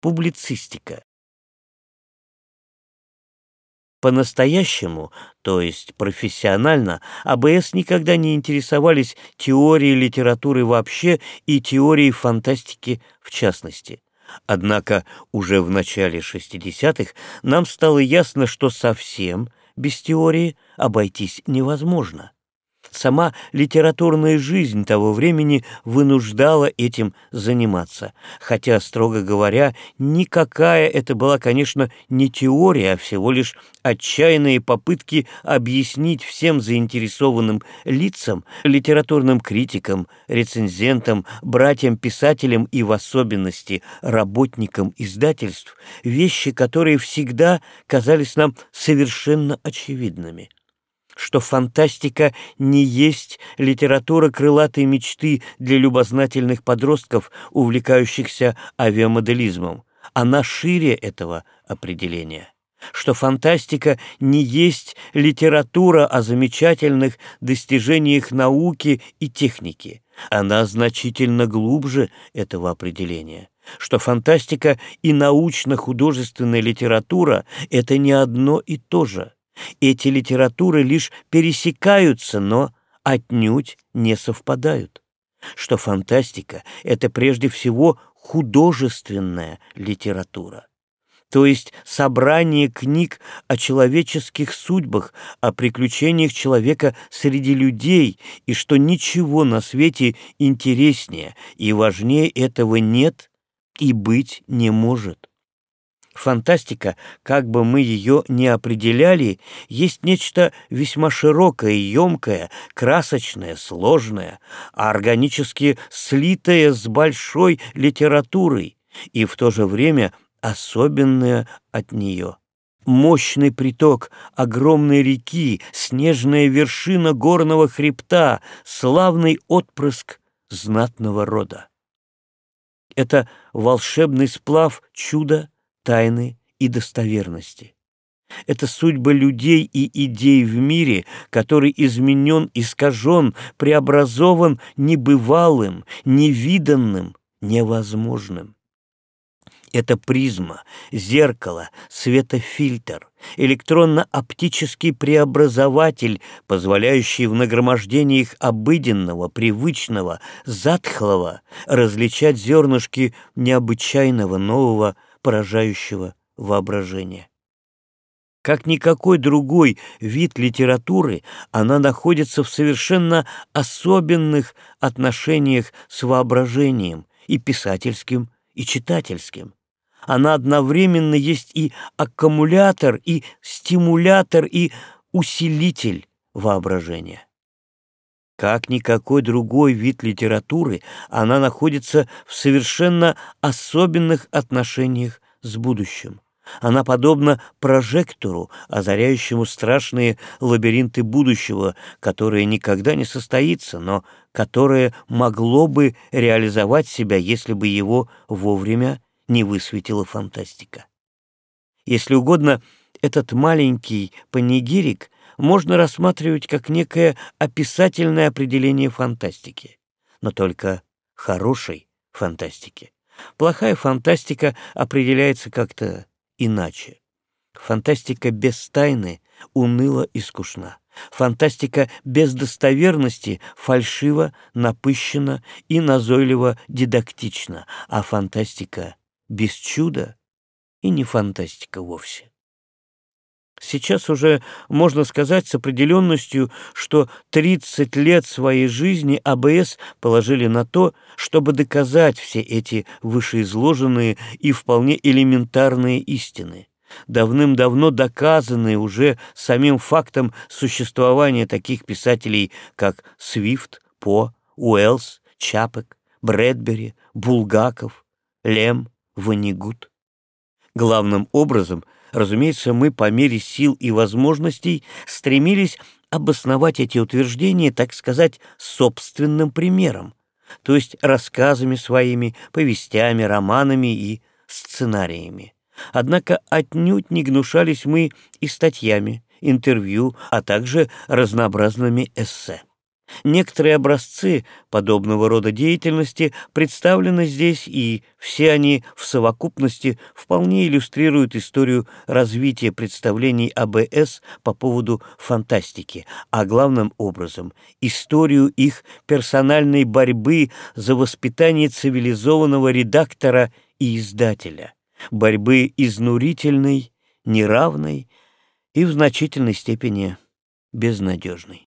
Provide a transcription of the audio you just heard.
публицистика. По-настоящему, то есть профессионально, АБС никогда не интересовались теорией литературы вообще и теорией фантастики в частности. Однако уже в начале 60-х нам стало ясно, что совсем без теории обойтись невозможно. Сама литературная жизнь того времени вынуждала этим заниматься, хотя, строго говоря, никакая это была, конечно, не теория, а всего лишь отчаянные попытки объяснить всем заинтересованным лицам, литературным критикам, рецензентам, братьям-писателям и в особенности работникам издательств вещи, которые всегда казались нам совершенно очевидными что фантастика не есть литература крылатой мечты для любознательных подростков, увлекающихся авиамоделизмом. Она шире этого определения что фантастика не есть литература о замечательных достижениях науки и техники. Она значительно глубже этого определения, что фантастика и научно-художественная литература — это не одно и то же. Эти литературы лишь пересекаются, но отнюдь не совпадают. Что фантастика — это прежде всего художественная литература то есть собрание книг о человеческих судьбах, о приключениях человека среди людей, и что ничего на свете интереснее и важнее этого нет и быть не может. Фантастика, как бы мы ее ни определяли, есть нечто весьма широкое, емкое, красочное, сложное, а органически слитое с большой литературой и в то же время особенное от нее. Мощный приток огромной реки, снежная вершина горного хребта, славный отпрыск знатного рода. Это волшебный сплав чуда, тайны и достоверности. Это судьба людей и идей в мире, который изменен, искажен, преобразован небывалым, невиданным, невозможным. Это призма, зеркало, светофильтр, электронно-оптический преобразователь, позволяющий в нагромождениях обыденного, привычного, затхлого различать зернышки необычайного нового поражающего воображения. Как никакой другой вид литературы, она находится в совершенно особенных отношениях с воображением и писательским, и читательским. Она одновременно есть и аккумулятор, и стимулятор, и усилитель воображения. Как никакой другой вид литературы, она находится в совершенно особенных отношениях с будущим. Она подобна прожектору, озаряющему страшные лабиринты будущего, которое никогда не состоится, но которое могло бы реализовать себя, если бы его вовремя не высветила фантастика. Если угодно, этот маленький панигирик можно рассматривать как некое описательное определение фантастики, но только хорошей фантастики. Плохая фантастика определяется как-то иначе. Фантастика без тайны уныла и скучна. Фантастика без достоверности фальшиво, напыщена и назойливо дидактична, а фантастика без чуда и не фантастика вовсе. Сейчас уже можно сказать с определенностью, что 30 лет своей жизни АБС положили на то, чтобы доказать все эти вышеизложенные и вполне элементарные истины, давным-давно доказанные уже самим фактом существования таких писателей, как Свифт, По, Уэллс, Чапек, Брэдбери, Булгаков, Лем, Ванигут. Главным образом – Разумеется, мы по мере сил и возможностей стремились обосновать эти утверждения, так сказать, собственным примером, то есть рассказами своими, повестями, романами и сценариями. Однако отнюдь не гнушались мы и статьями, интервью, а также разнообразными эссе. Некоторые образцы подобного рода деятельности представлены здесь, и все они в совокупности вполне иллюстрируют историю развития представлений АБС по поводу фантастики, а главным образом историю их персональной борьбы за воспитание цивилизованного редактора и издателя, борьбы изнурительной, неравной и в значительной степени безнадежной.